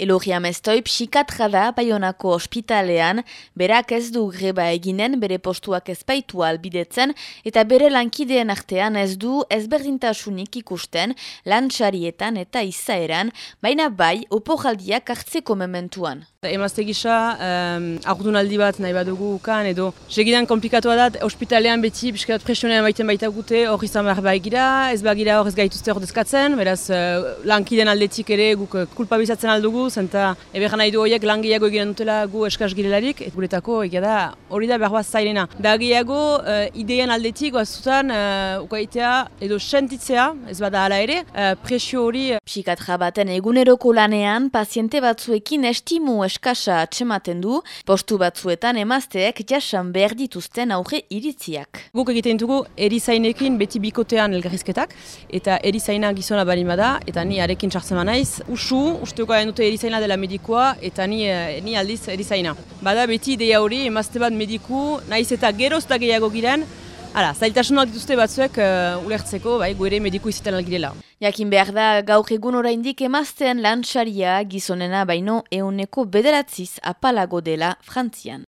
Elogia mestoi psikatra da Baionako ospitalean, berak ez du greba eginen bere postuak ezpaitu albidetzen eta bere lankideen artean ez du ezberdintasunik ikusten lantxarietan eta izaeran, baina bai opojaldiak hartzeko mementuan. Emazte gisa, um, aldi bat nahi badugu ukan edo segidan komplikatua da, ospitalean beti piskat presionean baiten baita gute hor izan behar bai gira, ez bagira hor ez gaituzte hor dezkatzen, beraz uh, lankiden aldetik ere guk uh, kulpabizatzen aldugu, zenta eber nahi du horiek langiago egiten dutela gu eskaz girelarik, et guretako egia da hori da behar bat zailena. Da gehiago uh, idean aldetik guazutan uh, ukaitea edo sentitzea, ez bada hala ere, uh, presio hori. Psikatra baten eguneroko lanean, paziente batzuekin estimu eskasa atxematen du, postu batzuetan emazteek jasan behar dituzten aurre iritziak. Guk egiten dugu erizainekin beti bikotean elgarrizketak, eta erizaina gizona balima da, eta ni arekin txartzen naiz. Usu, usteko hain dute erizaina dela medikoa, eta ni, eh, ni aldiz erizaina. Bada beti ideia hori, emazte bat mediku, naiz eta geroz da gehiago giren, Hala, zailtasunak dituzte batzuek uh, ulertzeko, bai, gu ere mediku izaten algirela. Jakin behar da, gaur egun oraindik emaztean lantxaria gizonena baino euneko bederatziz apalago dela Frantzian.